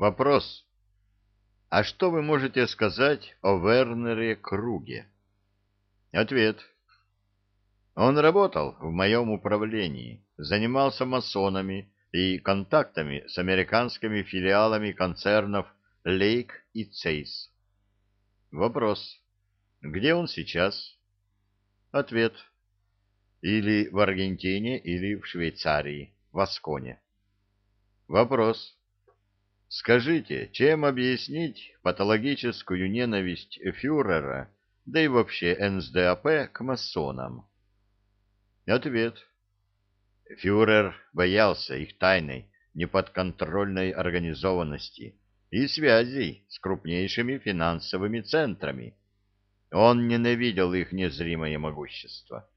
Вопрос. А что вы можете сказать о Вернере Круге? Ответ. Он работал в моем управлении, занимался масонами и контактами с американскими филиалами концернов Лейк и Цейс. Вопрос. Где он сейчас? Ответ. Или в Аргентине, или в Швейцарии, в Асконе. Вопрос. Скажите, чем объяснить патологическую ненависть фюрера, да и вообще НСДАП к масонам? Ответ. Фюрер боялся их тайной, неподконтрольной организованности и связей с крупнейшими финансовыми центрами. Он ненавидел их незримое могущество.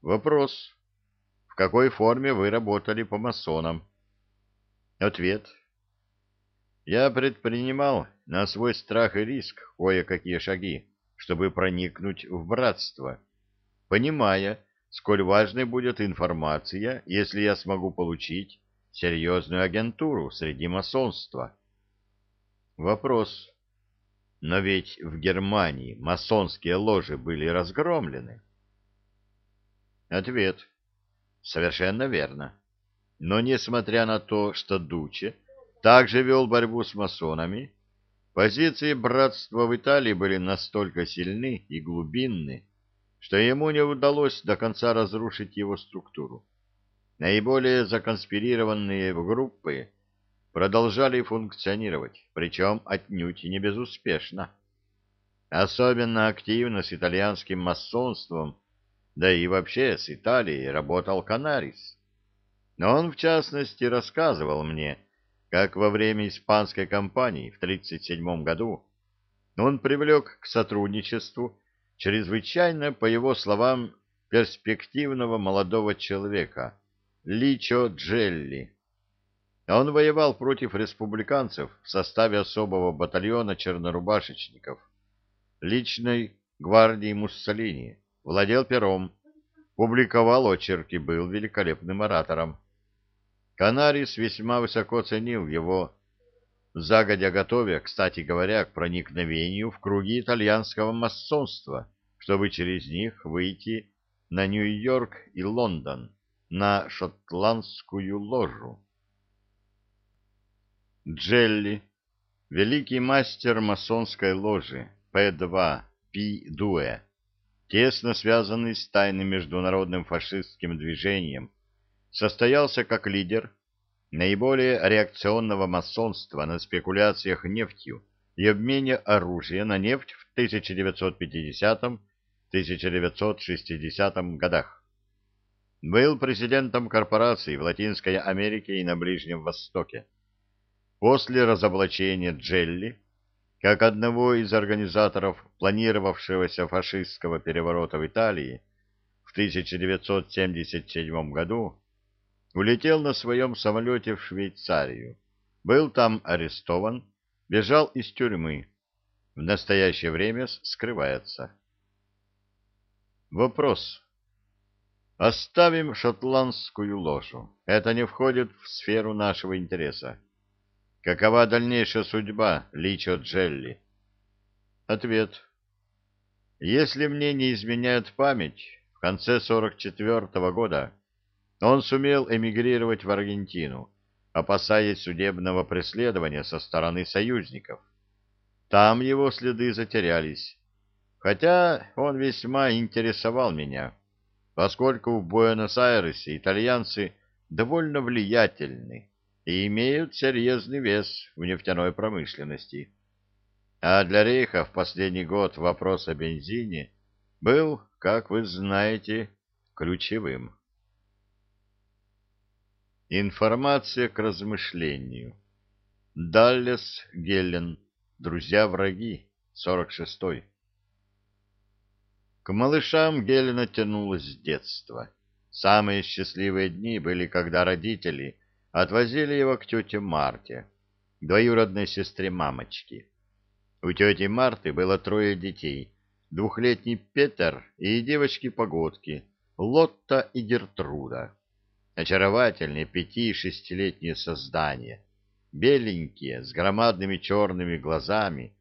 Вопрос. В какой форме вы работали по масонам? Ответ. Я предпринимал на свой страх и риск кое-какие шаги, чтобы проникнуть в братство, понимая, сколь важной будет информация, если я смогу получить серьезную агентуру среди масонства. Вопрос. Но ведь в Германии масонские ложи были разгромлены. Ответ. Совершенно верно. Но несмотря на то, что Дуче также вел борьбу с масонами, позиции братства в Италии были настолько сильны и глубинны, что ему не удалось до конца разрушить его структуру. Наиболее законспирированные группы продолжали функционировать, причем отнюдь не безуспешно. Особенно активно с итальянским масонством, да и вообще с Италией работал Канарис. Но он, в частности, рассказывал мне, как во время испанской кампании в 1937 году он привлек к сотрудничеству чрезвычайно, по его словам, перспективного молодого человека, Личо Джелли. Он воевал против республиканцев в составе особого батальона чернорубашечников, личной гвардии Муссолини, владел пером, публиковал очерки, был великолепным оратором. Канарис весьма высоко ценил его, загодя готовя, кстати говоря, к проникновению в круги итальянского масонства, чтобы через них выйти на Нью-Йорк и Лондон, на шотландскую ложу. Джелли, великий мастер масонской ложи, П2, Пи-Дуэ, тесно связанный с тайным международным фашистским движением, состоялся как лидер наиболее реакционного масонства на спекуляциях нефтью и обмене оружия на нефть в 1950-1960 годах. Был президентом корпораций в Латинской Америке и на Ближнем Востоке. После разоблачения Джелли, как одного из организаторов планировавшегося фашистского переворота в Италии в 1977 году, улетел на своем самолете в Швейцарию, был там арестован, бежал из тюрьмы, в настоящее время скрывается. Вопрос. Оставим шотландскую ложу. Это не входит в сферу нашего интереса. Какова дальнейшая судьба Личо Джелли? Ответ. Если мне не изменяет память, в конце 44 -го года он сумел эмигрировать в Аргентину, опасаясь судебного преследования со стороны союзников. Там его следы затерялись, хотя он весьма интересовал меня, поскольку в Буэнос-Айресе итальянцы довольно влиятельны и имеют серьезный вес в нефтяной промышленности. А для Рейха в последний год вопрос о бензине был, как вы знаете, ключевым. Информация к размышлению. Даллес Геллен. Друзья-враги. 46-й. К малышам Гелена тянулось с детства. Самые счастливые дни были, когда родители отвозили его к тете Марте, двоюродной сестре мамочки. У тети Марты было трое детей, двухлетний Петер и девочки-погодки, Лотта и Гертруда очаровательные пяти- и шестилетние создания, беленькие, с громадными черными глазами,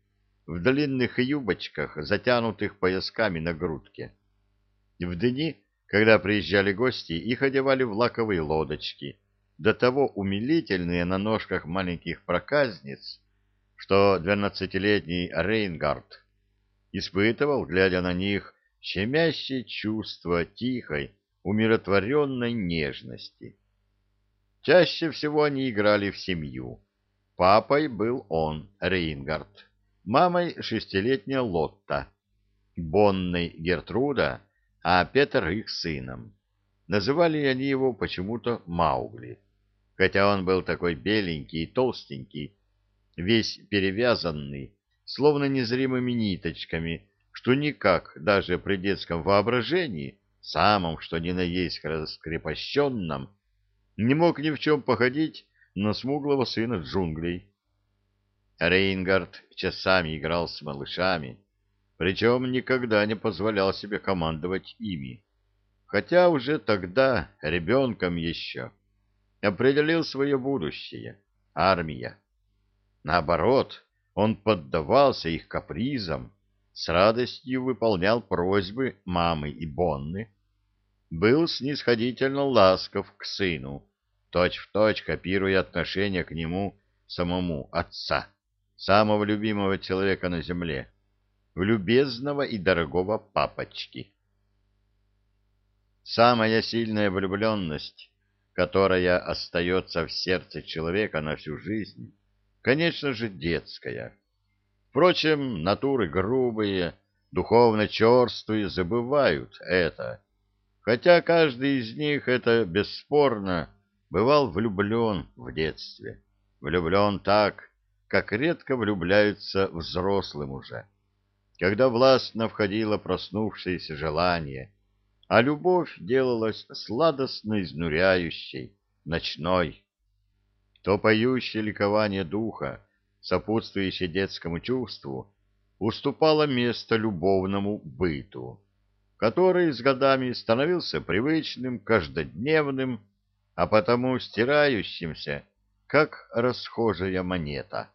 в длинных юбочках, затянутых поясками на грудке. В дни, когда приезжали гости, их одевали в лаковые лодочки, до того умилительные на ножках маленьких проказниц, что двенадцатилетний Рейнгард испытывал, глядя на них, щемящее чувство тихой, умиротворенной нежности. Чаще всего они играли в семью. Папой был он, Рейнгард, мамой шестилетняя Лотта, Бонной Гертруда, а Петр их сыном. Называли они его почему-то Маугли, хотя он был такой беленький и толстенький, весь перевязанный, словно незримыми ниточками, что никак даже при детском воображении, самом что ни на есть раскрепощенном, не мог ни в чем походить на смуглого сына джунглей. Рейнгард часами играл с малышами, причем никогда не позволял себе командовать ими, хотя уже тогда, ребенком еще, определил свое будущее — армия. Наоборот, он поддавался их капризам, с радостью выполнял просьбы мамы и Бонны, был снисходительно ласков к сыну, точь-в-точь точь копируя отношение к нему самому отца, самого любимого человека на земле, в любезного и дорогого папочки. Самая сильная влюбленность, которая остается в сердце человека на всю жизнь, конечно же, детская. Впрочем, натуры грубые, духовно черствые забывают это, хотя каждый из них, это бесспорно, бывал влюблен в детстве, влюблен так, как редко влюбляются взрослым уже, когда властно входило проснувшееся желание, а любовь делалась сладостно изнуряющей, ночной, то поющее ликование духа, сопутствующее детскому чувству, уступало место любовному быту, который с годами становился привычным, каждодневным, а потому стирающимся, как расхожая монета.